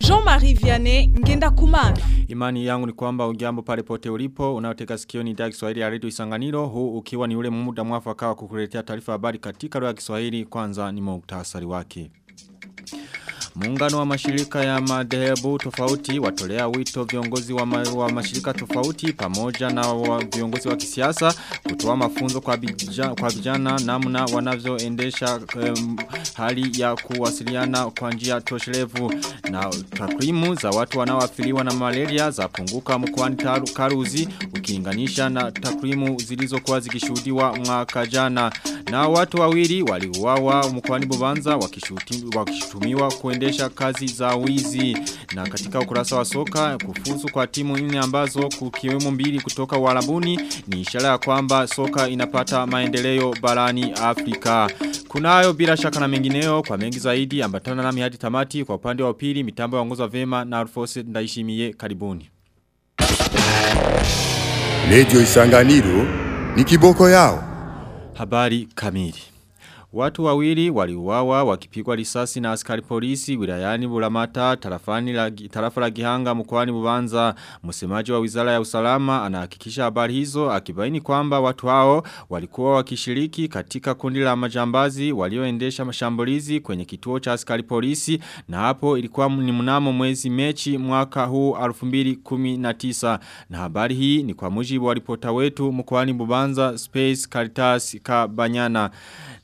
Jean-Marie Vianney ngenda kumana. Imani yangu ni kwamba ujambo pale pote ulipo unaoteka sikio ni idhaa Kiswahili ya Radio Isanganiro huu ukiwa ni ule muda mwafaka wa kukuletea taarifa habari katika lugha ya Kiswahili. Kwanza ni muhtasari wake. Muungano wa mashirika ya madhehebu tofauti watolea wito viongozi wa, ma, wa mashirika tofauti pamoja na wa viongozi wa kisiasa kutoa mafunzo kwa vijana, kwa namna wanavyoendesha um, hali ya kuwasiliana kwa njia toshelevu. Na takwimu za watu wanaoathiriwa na malaria za punguka mkoani Karuzi ukilinganisha na takwimu zilizokuwa zikishuhudiwa mwaka jana. Na watu wawili waliuawa mkoani Bubanza wakishutumiwa kuendesha kuendesha kazi za wizi na katika ukurasa wa soka kufuzu kwa timu nne ambazo kukiwemo mbili kutoka Warabuni ni ishara ya kwamba soka inapata maendeleo barani Afrika. Kunayo bila shaka na mengineo kwa mengi zaidi ambatana nami hadi tamati kwa upande wa pili mitambo yaongozwa vema na Alfose Ndaishimiye karibuni. Radio Isanganiro ni kiboko yao. Habari kamili. Watu wawili waliuawa wakipigwa risasi na askari polisi wilayani Bulamata tarafani la, tarafa la Gihanga mkoani Bubanza msemaji wa Wizara ya Usalama anahakikisha habari hizo akibaini kwamba watu hao walikuwa wakishiriki katika kundi la majambazi walioendesha mashambulizi kwenye kituo cha askari polisi na hapo ilikuwa ni mnamo mwezi mechi mwaka huu 2019 na habari hii ni kwa mujibu wa ripota wetu mkoani Bubanza Space Caritas Kabanyana.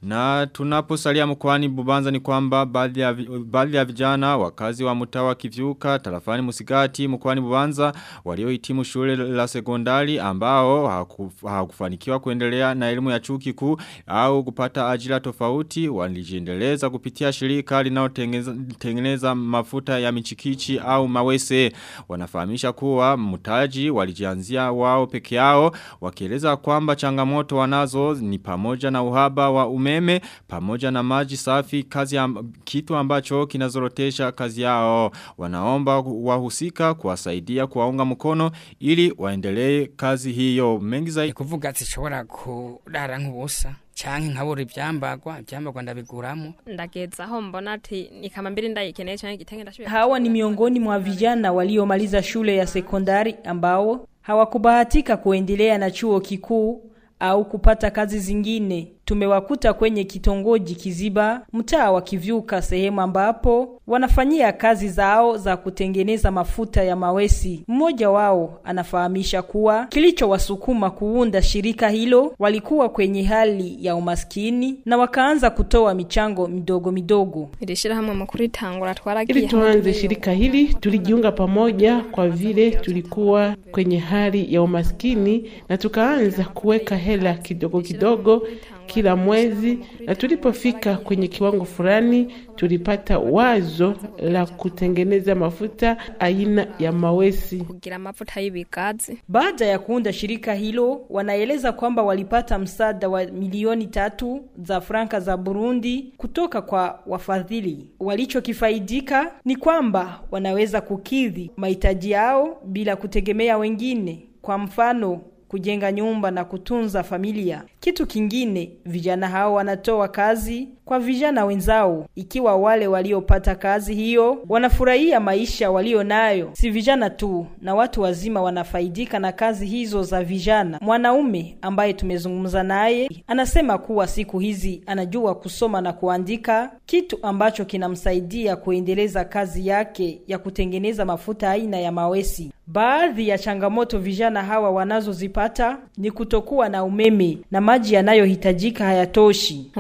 Na tunaposalia mkoani Bubanza ni kwamba baadhi ya baadhi ya vijana wakazi wa mtawa kivyuka tarafani Musigati mkoani Bubanza waliohitimu shule la sekondari ambao hawakufanikiwa kuendelea na elimu ya chuo kikuu au kupata ajira tofauti walijiendeleza kupitia shirika linalotengeneza mafuta ya michikichi au mawese. Wanafahamisha kuwa mtaji walijianzia wao peke yao wakieleza kwamba changamoto wanazo ni pamoja na uhaba wa umeme pamoja na maji safi kazi ya, kitu ambacho kinazorotesha kazi yao. Wanaomba wahusika kuwasaidia kuwaunga mkono ili waendelee kazi hiyo. Mengi zaidi. Kuvuga zishobora kurara nk'ubusa canke nkabura ivyambagwa ivyambagwa ndabiguramo ndageza aho mbona ati ni kama mbili ndayikeneye canke igitenge ndashobora hawa ni miongoni mwa vijana waliomaliza shule ya sekondari ambao hawakubahatika kuendelea na chuo kikuu au kupata kazi zingine tumewakuta kwenye kitongoji Kiziba, mtaa wa Kivyuka, sehemu ambapo wanafanyia kazi zao za kutengeneza mafuta ya mawesi. Mmoja wao anafahamisha kuwa kilichowasukuma kuunda shirika hilo, walikuwa kwenye hali ya umaskini na wakaanza kutoa michango midogo midogo. Ili tuanze shirika hili tulijiunga pamoja kwa vile tulikuwa kwenye hali ya umaskini na tukaanza kuweka hela kidogo kidogo kila mwezi na tulipofika kwenye kiwango fulani tulipata wazo la kutengeneza mafuta aina ya mawesi kugira mafuta y'ibigazi. Baada ya kuunda shirika hilo, wanaeleza kwamba walipata msaada wa milioni tatu za franka za Burundi kutoka kwa wafadhili. Walichokifaidika ni kwamba wanaweza kukidhi mahitaji yao bila kutegemea wengine. Kwa mfano, kujenga nyumba na kutunza familia. Kitu kingine, vijana hao wanatoa kazi kwa vijana wenzao, ikiwa wale waliopata kazi hiyo wanafurahia maisha walio nayo. Si vijana tu, na watu wazima wanafaidika na kazi hizo za vijana. Mwanaume ambaye tumezungumza naye anasema kuwa siku hizi anajua kusoma na kuandika, kitu ambacho kinamsaidia kuendeleza kazi yake ya kutengeneza mafuta aina ya mawesi. Baadhi ya changamoto vijana hawa wanazozipata ni kutokuwa na umeme na maji yanayohitajika hayatoshi.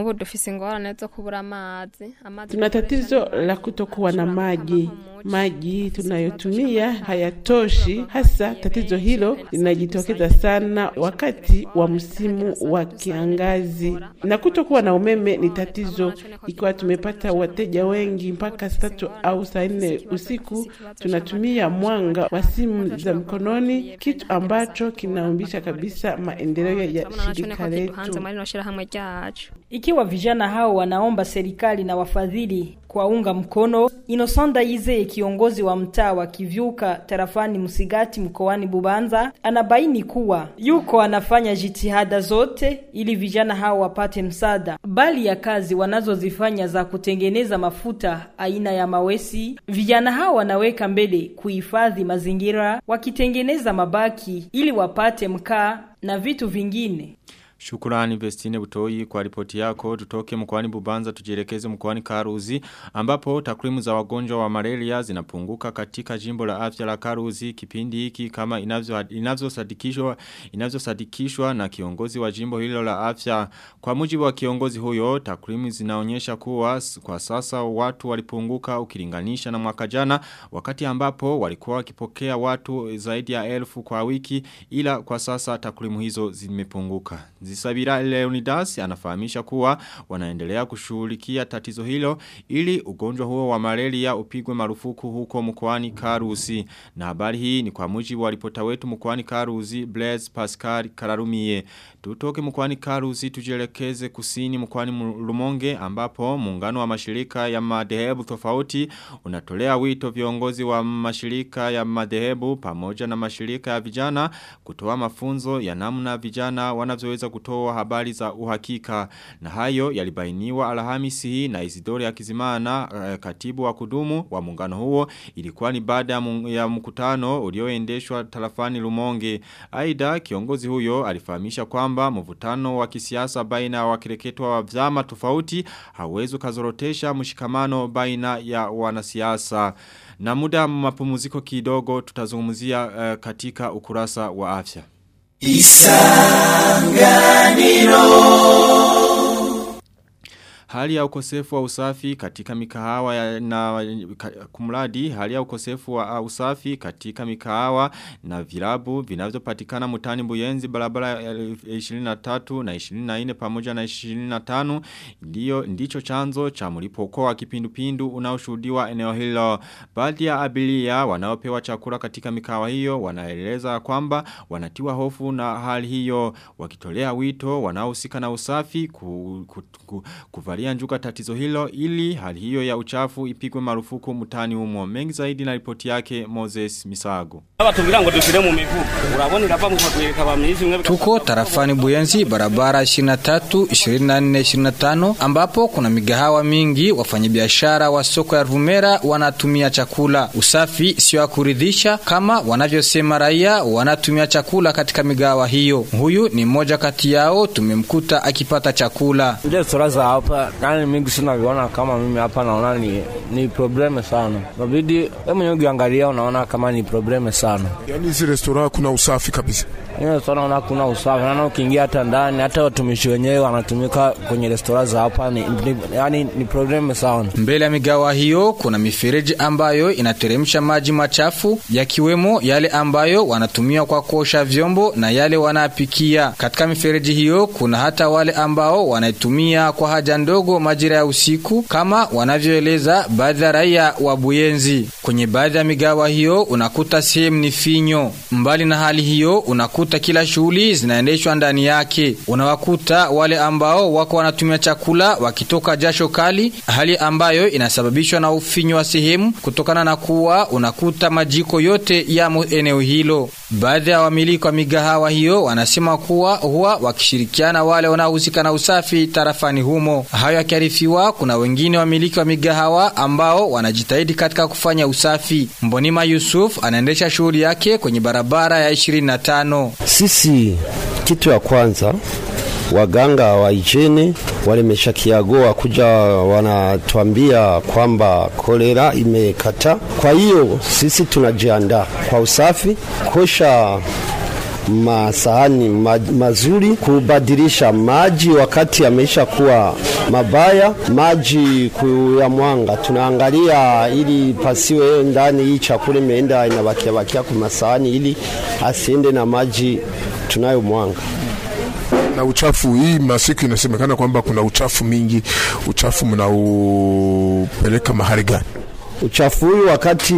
Tuna tatizo la kutokuwa na maji. Maji tunayotumia hayatoshi, hasa tatizo hilo linajitokeza sana wakati wa msimu wa kiangazi, na kutokuwa na umeme ni tatizo. Ikiwa tumepata wateja wengi mpaka saa tatu au saa nne usiku, tunatumia mwanga wa simu za mkononi, kitu ambacho kinaumbisha kabisa maendeleo ya shirika letu. Ikiwa vijana hao wanaomba serikali na wafadhili kuwaunga mkono. Inosonda Ize, kiongozi wa mtaa wa Kivyuka tarafani Msigati mkoani Bubanza, anabaini kuwa yuko anafanya jitihada zote ili vijana hao wapate msaada, bali ya kazi wanazozifanya za kutengeneza mafuta aina ya mawesi, vijana hao wanaweka mbele kuhifadhi mazingira, wakitengeneza mabaki ili wapate mkaa na vitu vingine. Shukurani Vestine Butoi kwa ripoti yako. Tutoke mkwani Bubanza tujielekeze mkwani Karuzi ambapo takwimu za wagonjwa wa malaria zinapunguka katika jimbo la afya la Karuzi. Kipindi hiki kama inavyo inavyosadikishwa inavyosadikishwa na kiongozi wa jimbo hilo la afya. Kwa mujibu wa kiongozi huyo takwimu zinaonyesha kuwa kwa sasa watu walipunguka ukilinganisha na mwaka jana wakati ambapo walikuwa wakipokea watu zaidi ya elfu kwa wiki ila kwa sasa takwimu hizo zimepunguka Zisabira Leonidas anafahamisha kuwa wanaendelea kushughulikia tatizo hilo ili ugonjwa huo wa malaria upigwe marufuku huko mkoani Karusi. Na habari hii ni kwa mujibu wa ripota wetu mkoani Karusi Blaise Pascal Kararumie. Tutoke mkoani Karusi tujielekeze kusini mkoani Lumonge ambapo muungano wa mashirika ya madhehebu tofauti unatolea wito viongozi wa mashirika ya madhehebu pamoja na mashirika ya vijana kutoa mafunzo ya namna vijana wanavyoweza kutoa habari za uhakika. Na hayo yalibainiwa alhamisi hii na Isidori Akizimana uh, katibu wa kudumu wa muungano huo. Ilikuwa ni baada ya, mkutano ulioendeshwa tarafani Lumonge. Aida kiongozi huyo alifahamisha kwamba mvutano wa kisiasa baina ya wakireketwa wa vyama tofauti hauwezi kazorotesha mshikamano baina ya wanasiasa. Na muda mapumuziko kidogo tutazungumzia uh, katika ukurasa wa afya Isanganiro. Hali ya ukosefu wa usafi katika mikahawa ya, na kumradi hali ya ukosefu wa usafi katika mikahawa na vilabu vinavyopatikana mutani mbuyenzi barabara ya 23 na 24 pamoja na 25 ndio ndicho chanzo cha mlipuko wa kipindupindu unaoshuhudiwa eneo hilo. Baadhi ya abiria wanaopewa chakula katika mikahawa hiyo wanaeleza kwamba wanatiwa hofu na hali hiyo wakitolea wito wanaohusika na usafi ku, ku, ku, njuga tatizo hilo ili hali hiyo ya uchafu ipigwe marufuku mutani humo. Mengi zaidi na ripoti yake Moses Misago. Tuko tarafani Buyenzi barabara 23 24 25 ambapo kuna migahawa mingi wafanyabiashara wa soko ya Ruvumera wanatumia chakula. Usafi sio kuridhisha kama wanavyosema raia wanatumia chakula katika migahawa hiyo. Huyu ni mmoja kati yao tumemkuta akipata chakula. Ile sura za hapa nani mingi sina viona kama mimi hapa naona ni ni probleme sana. nabidi wewe mwenyewe ukiangalia unaona kama ni probleme sana. Yaani hizi restaurant kuna usafi kabisa. Sana naona kuna usafi. Naona ukiingia hata ndani hata watumishi wenyewe wanatumika kwenye restaurant za hapa ni, ni yani ni probleme sana. Mbele ya migawa hiyo kuna mifereji ambayo inateremsha maji machafu yakiwemo yale ambayo wanatumia kwa kuosha vyombo na yale wanapikia. Katika mifereji hiyo kuna hata wale ambao wanaitumia kwa haja ndogo majira ya usiku kama wanavyoeleza baadhi ya raia wa Buyenzi. Kwenye baadhi ya migawa hiyo unakuta sehemu ni finyo. Mbali na hali hiyo unakuta kila shughuli zinaendeshwa ndani yake. Unawakuta wale ambao wako wanatumia chakula wakitoka jasho kali, hali ambayo inasababishwa na ufinyo wa sehemu kutokana na kuwa unakuta majiko yote yamo eneo hilo. Baadhi ya wamiliki wa migahawa hiyo wanasema kuwa huwa wakishirikiana wale wanaohusika na usafi tarafani humo. Hayo yakiarifiwa, kuna wengine wamiliki wa migahawa ambao wanajitahidi katika kufanya usafi. Mbonima Yusuf anaendesha shughuli yake kwenye barabara ya 25. Sisi kitu ya kwanza waganga wa ijene walemesha kiagoa kuja wanatuambia kwamba kolera imekata. Kwa hiyo sisi tunajiandaa kwa usafi, kosha masahani ma, mazuri, kubadilisha maji wakati yameisha kuwa mabaya, maji kuya mwanga Tunaangalia ili pasiwe ndani hii chakula imeenda inabakia bakia kwa masahani, ili asiende na maji tunayomwanga na uchafu. Hii masiku inasemekana kwamba kuna uchafu mingi. Uchafu mnaupeleka mahali gani? Uchafu huyu wakati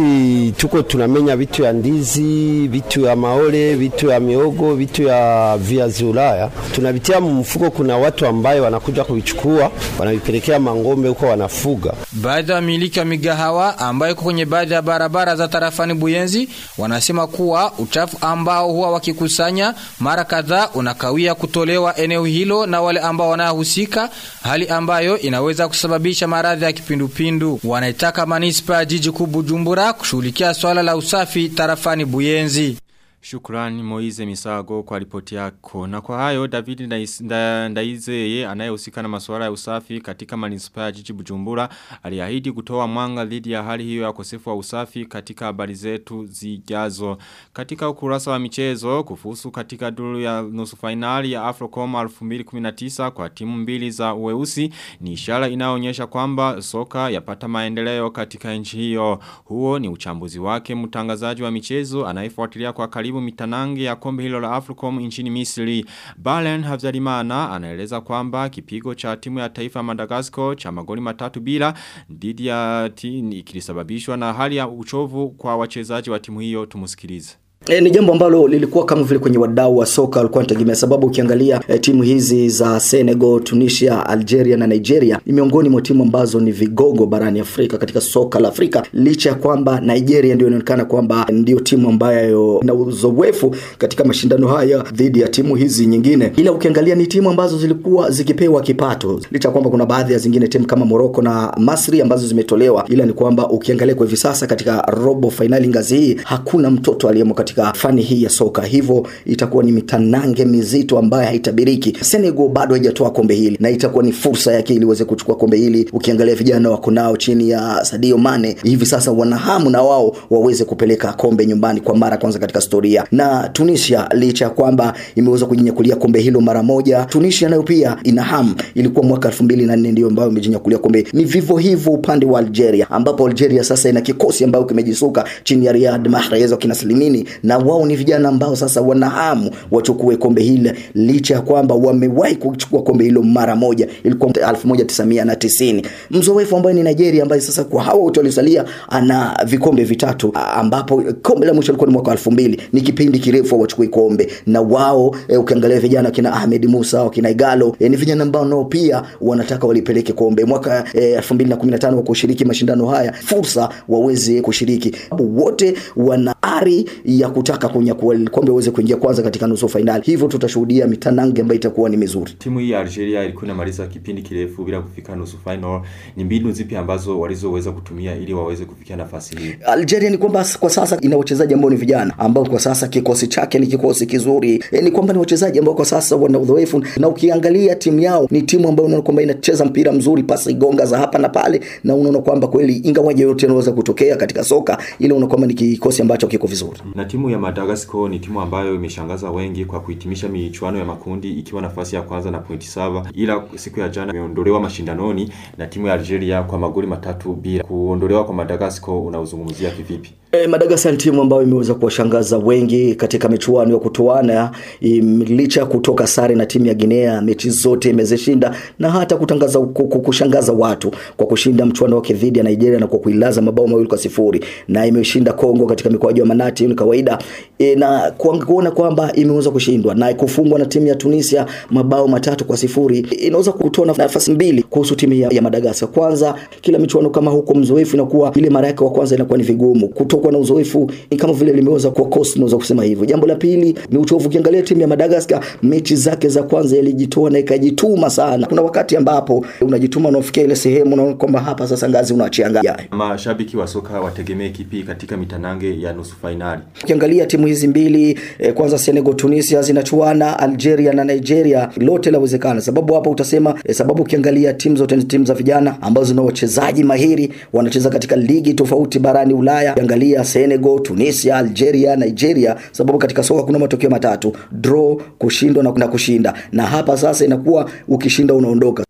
tuko tunamenya vitu ya ndizi, vitu ya maole, vitu ya miogo, vitu ya viazi Ulaya, tunavitia mfuko. Kuna watu ambayo wanakuja kuvichukua, wanavipelekea mangombe huko wanafuga. Baadhi ya wamiliki wa migahawa ambayo iko kwenye baadhi ya barabara za tarafani Buyenzi wanasema kuwa uchafu ambao huwa wakikusanya mara kadhaa unakawia kutolewa eneo hilo na wale ambao wanahusika, hali ambayo inaweza kusababisha maradhi ya kipindupindu. Wanaitaka manispa ya jiji kuu Bujumbura kushughulikia swala la usafi tarafani Buyenzi. Shukrani Moize Misago kwa ripoti yako. Na kwa hayo David Ndaize Nda- Ndaizeye anayehusika na masuala ya usafi katika manispaa ya jiji Bujumbura aliahidi kutoa mwanga dhidi ya hali hiyo ya ukosefu wa usafi katika habari zetu zijazo. Katika ukurasa wa michezo kufusu katika duru ya nusu finali ya Afrocom 2019 kwa timu mbili za weusi ni ishara inayoonyesha kwamba soka yapata maendeleo katika nchi hiyo. Huo ni uchambuzi wake mtangazaji wa michezo anayefuatilia kwa karibu mitanange ya kombe hilo la Africom nchini Misri. Balen Havzalimana anaeleza kwamba kipigo cha timu ya taifa ya Madagascar cha magoli matatu bila dhidi ya tini kilisababishwa na hali ya uchovu kwa wachezaji wa timu hiyo tumusikilize. E, ni jambo ambalo lilikuwa kama vile kwenye wadau wa soka walikuwa wanategemea, sababu ukiangalia e, timu hizi za Senegal, Tunisia, Algeria na Nigeria ni miongoni mwa timu ambazo ni vigogo barani Afrika katika soka la Afrika, licha ya kwamba Nigeria ndio inaonekana kwamba ndio timu ambayo ina uzoefu katika mashindano haya dhidi ya timu hizi nyingine, ila ukiangalia ni timu ambazo zilikuwa zikipewa kipato, licha ya kwamba kuna baadhi ya zingine timu kama Morocco na Masri ambazo zimetolewa, ila ni kwamba ukiangalia kwa hivi sasa katika robo fainali ngazi hii hakuna mtoto aliyemo katika fani hii ya soka, hivyo itakuwa ni mitanange mizito ambayo haitabiriki. Senegal bado haijatoa kombe hili na itakuwa ni fursa yake ili iweze kuchukua kombe hili. Ukiangalia vijana wako nao chini ya Sadio Mane, hivi sasa wanahamu na wao waweze kupeleka kombe nyumbani kwa mara kwanza katika historia. Na Tunisia licha ya kwamba imeweza kujinyakulia kombe hilo mara moja, Tunisia nayo pia ina hamu. Ilikuwa mwaka 2004 ndio ambayo imejinyakulia kombe. Ni vivyo hivyo upande wa Algeria, ambapo Algeria sasa ina kikosi ambayo kimejisuka chini ya Riyad Mahrez wakina Slimini na wao ni vijana ambao sasa wana hamu wachukue kombe hili licha ya kwamba wamewahi kuchukua kombe hilo mara moja. Ilikuwa 1990 mzoefu ambaye ni Nigeria ambaye sasa kwa hawa wote waliosalia ana vikombe vitatu ambapo kombe la mwisho lilikuwa ni mwaka 2000 ni kipindi kirefu wachukue kombe. Na wao e, ukiangalia vijana kina Ahmed Musa kina Igalo e, ni vijana ambao nao pia wanataka walipeleke kombe. Mwaka e, 2015 wa kushiriki mashindano haya fursa waweze kushiriki. Wote wana ari ya kutaka kunyakua kombe waweze kuingia kwanza katika nusu fainali. Hivyo tutashuhudia mitanange ambayo itakuwa ni mizuri. Timu hii ya Algeria ilikuwa inamaliza kipindi kirefu bila kufika nusu final. Ni mbinu zipi ambazo walizoweza kutumia ili waweze kufikia nafasi hii? Algeria ni kwamba kwa sasa ina wachezaji ambao ni vijana ambao kwa sasa kikosi chake ni kikosi kizuri. E, ni kwamba ni wachezaji ambao kwa sasa wana udhoefu, na ukiangalia timu yao ni timu ambayo unaona kwamba inacheza mpira mzuri, pasi gonga za hapa na pale, na unaona kwamba kweli ingawaje yote yanaweza kutokea katika soka, ile unaona kwamba ni kikosi ambacho kiko vizuri. Na timu ya Madagascar ni timu ambayo imeshangaza wengi kwa kuhitimisha michuano ya makundi ikiwa nafasi ya kwanza na pointi saba, ila siku ya jana imeondolewa mashindanoni na timu ya Algeria kwa magoli matatu bila. Kuondolewa kwa Madagascar unauzungumzia kivipi? E, Madagascar timu ambayo imeweza kuwashangaza wengi katika michuano ya kutoana, licha ya kutoka sare na timu ya Guinea, mechi zote imezishinda na hata kutangaza kushangaza watu kwa kushinda mchuano wake dhidi ya Nigeria na kwa kuilaza mabao mawili kwa sifuri. Na imeshinda Kongo katika mikwaju ya manati ni kawaida. E, na kuona kwamba imeweza kushindwa na kufungwa na timu ya Tunisia mabao matatu kwa sifuri inaweza kutoa nafasi mbili kuhusu timu ya, ya Madagascar. Kwanza, kila michuano kama huko mzoefu inakuwa ile mara yake wa kwanza inakuwa ni vigumu kutokwa na uzoefu ni kama vile limeweza kwa cost naweza kusema hivyo. Jambo la pili ni uchovu. Ukiangalia timu ya Madagascar mechi zake za kwanza ilijitoa na ikajituma sana. Kuna wakati ambapo unajituma na ufikia ile sehemu unaona kwamba hapa sasa ngazi unaachia ngazi. Mashabiki wa soka wategemee kipi katika mitanange ya nusu fainali? Ukiangalia timu hizi mbili eh, kwanza Senegal, Tunisia zinachuana, Algeria na Nigeria, lote lawezekana. Sababu hapa utasema eh, sababu ukiangalia timu zote ni timu za vijana ambazo zina wachezaji mahiri, wanacheza katika ligi tofauti barani Ulaya. Ukiangalia Senegal, Tunisia, Algeria, Nigeria, sababu katika soka kuna matokeo matatu: draw, kushindwa na kushinda, na hapa sasa inakuwa ukishinda unaondoka.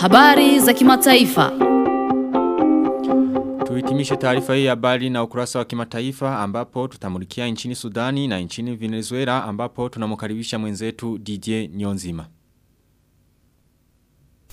Habari za kimataifa. Tuhitimishe taarifa hii habari na ukurasa wa kimataifa ambapo tutamulikia nchini Sudani na nchini Venezuela ambapo tunamkaribisha mwenzetu DJ Nyonzima.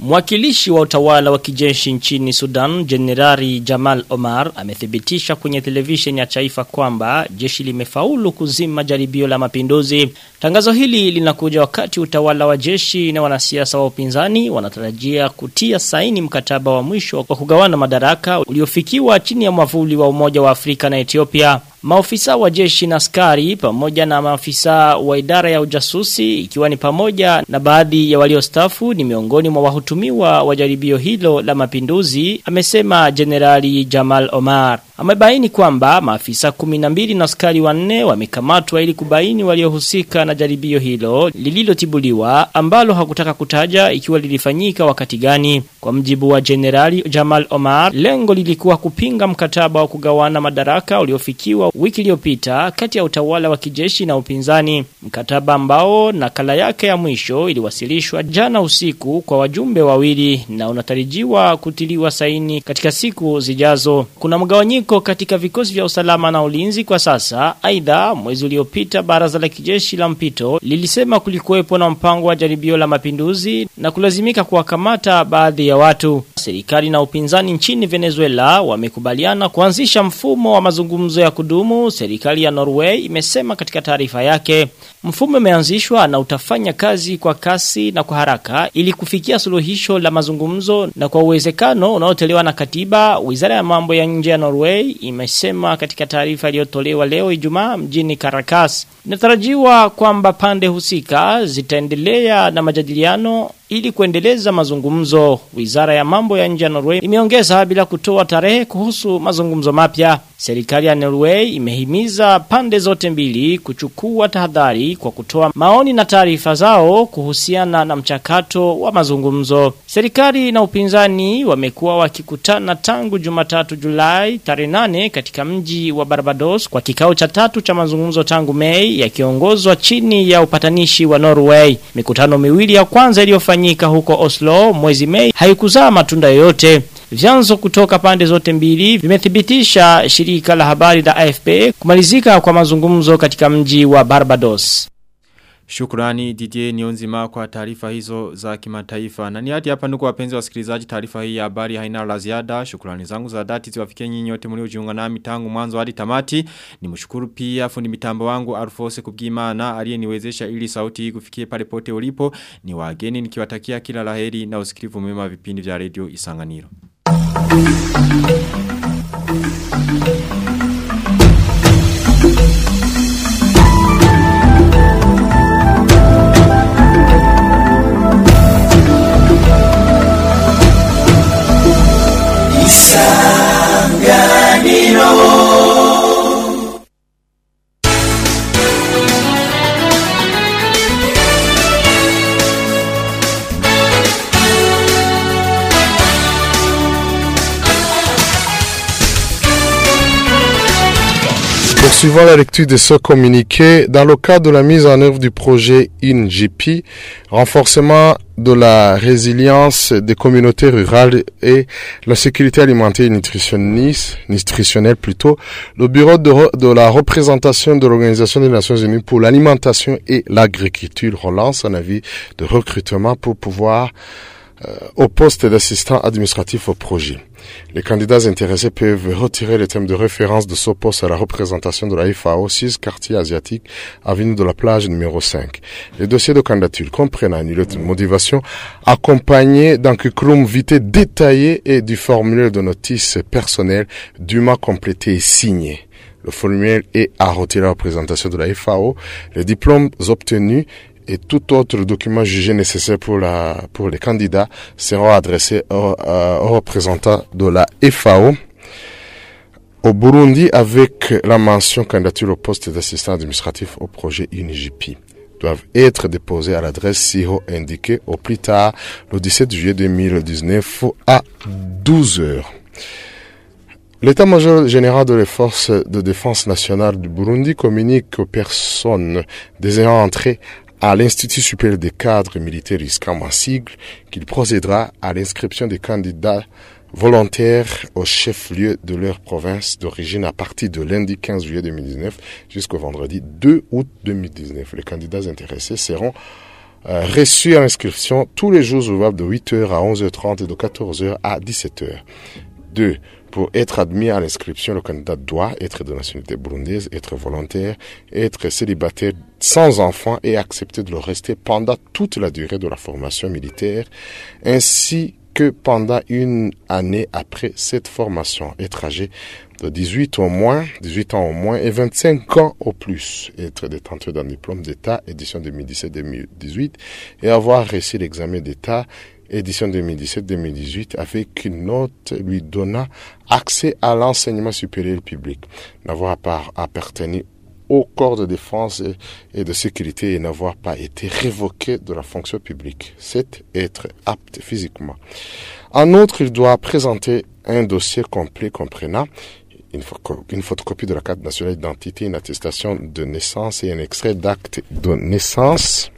Mwakilishi wa utawala wa kijeshi nchini Sudan, Jenerali Jamal Omar, amethibitisha kwenye televisheni ya taifa kwamba jeshi limefaulu kuzima jaribio la mapinduzi. Tangazo hili linakuja wakati utawala wa jeshi na wanasiasa wa upinzani wanatarajia kutia saini mkataba wa mwisho wa kugawana madaraka uliofikiwa chini ya mwavuli wa Umoja wa Afrika na Ethiopia. Maofisa wa jeshi na askari pamoja na maafisa wa idara ya ujasusi ikiwa ni pamoja na baadhi ya waliostafu ni miongoni mwa wahutumiwa wa jaribio hilo la mapinduzi, amesema Jenerali Jamal Omar. Amebaini kwamba maafisa 12 na askari wanne wamekamatwa ili kubaini waliohusika na jaribio hilo lililotibuliwa ambalo hakutaka kutaja ikiwa lilifanyika wakati gani. Kwa mjibu wa Jenerali Jamal Omar, lengo lilikuwa kupinga mkataba wa kugawana madaraka uliofikiwa wiki iliyopita kati ya utawala wa kijeshi na upinzani. Mkataba ambao nakala yake ya mwisho iliwasilishwa jana usiku kwa wajumbe wawili na unatarajiwa kutiliwa saini katika siku zijazo. Kuna mgawanyiko katika vikosi vya usalama na ulinzi kwa sasa. Aidha, mwezi uliopita baraza la kijeshi la mpito lilisema kulikuwepo na mpango wa jaribio la mapinduzi na kulazimika kuwakamata baadhi ya watu. Serikali na upinzani nchini Venezuela wamekubaliana kuanzisha mfumo wa mazungumzo ya kudumu. Serikali ya Norway imesema katika taarifa yake, mfumo umeanzishwa na utafanya kazi kwa kasi na kwa haraka ili kufikia suluhisho la mazungumzo na kwa uwezekano unaotolewa na katiba. Wizara ya mambo ya nje ya Norway imesema katika taarifa iliyotolewa leo Ijumaa mjini Caracas. Inatarajiwa kwamba pande husika zitaendelea na majadiliano ili kuendeleza mazungumzo. Wizara ya mambo ya nje ya Norway imeongeza bila kutoa tarehe kuhusu mazungumzo mapya. Serikali ya Norway imehimiza pande zote mbili kuchukua tahadhari kwa kutoa maoni na taarifa zao kuhusiana na mchakato wa mazungumzo. Serikali na upinzani wamekuwa wakikutana tangu Jumatatu Julai tarehe nane katika mji wa Barbados kwa kikao cha tatu cha mazungumzo tangu Mei yakiongozwa chini ya upatanishi wa Norway. Mikutano miwili ya kwanza iliyofanyika huko Oslo mwezi Mei haikuzaa matunda yoyote. Vyanzo kutoka pande zote mbili vimethibitisha shirika la habari la AFP kumalizika kwa mazungumzo katika mji wa Barbados. Shukrani Didier Nionzima kwa taarifa hizo za kimataifa. Na ni hadi hapa ndugu wapenzi wasikilizaji taarifa hii ya habari haina la ziada. Shukrani zangu za dhati ziwafikie nyinyi wote mliojiunga nami tangu mwanzo hadi tamati. Nimshukuru pia fundi mitambo wangu Alfose Kubwimana aliyeniwezesha ili sauti hii kufikie pale pote ulipo. Ni wageni nikiwatakia kila la heri na usikivu mwema vipindi vya Radio Isanganiro. side. Poursuivant la lecture de ce communiqué, dans le cadre de la mise en œuvre du projet INGP, renforcement de la résilience des communautés rurales et la sécurité alimentaire et nutritionnelle plutôt, le bureau de, de la représentation de l'Organisation des Nations Unies pour l'alimentation et l'agriculture relance un avis de recrutement pour pouvoir au poste d'assistant administratif au projet. Les candidats intéressés peuvent retirer les thèmes de référence de ce poste à la représentation de la FAO 6 quartier asiatique avenue de la plage numéro 5. Les dossiers de candidature comprennent une lettre de motivation accompagnée d'un curriculum vitae détaillé et du formulaire de notice personnelle dûment complété et signé. Le formulaire est à retirer la représentation de la FAO. Les diplômes obtenus et tout autre document jugé nécessaire pour, la, pour les candidats seront adressés aux, euh, aux représentants de la FAO au Burundi avec la mention candidature au poste d'assistant administratif au projet UNIGP doivent être déposés à l'adresse SIHO indiquée au plus tard le 17 juillet 2019 à 12 heures. L'état-major général de les forces de défense nationale du Burundi communique aux personnes désirant entrer à l'Institut supérieur des cadres militaires en sigle qu'il procédera à l'inscription des candidats volontaires au chef-lieu de leur province d'origine à partir de lundi 15 juillet 2019 jusqu'au vendredi 2 août 2019. Les candidats intéressés seront euh, reçu à l'inscription tous les jours ouvrables de 8h à 11h30 et de 14h à 17h. 2. Pour être admis à l'inscription, le candidat doit être de nationalité burundaise, être volontaire, être célibataire sans enfant et accepter de le rester pendant toute la durée de la formation militaire, ainsi que pendant une année après cette formation, être âgé de 18 au moins, 18 ans au moins et 25 ans au plus, être détenteur d'un diplôme d'État, édition 2017-2018, et avoir reçu l'examen d'État édition 2017-2018 avec une note lui donnant accès à l'enseignement supérieur public, n'avoir pas appartenu au corps de défense et de sécurité et n'avoir pas été révoqué de la fonction publique. C'est être apte physiquement. En outre, il doit présenter un dossier complet comprenant une photocopie de la carte nationale d'identité, une attestation de naissance et un extrait d'acte de naissance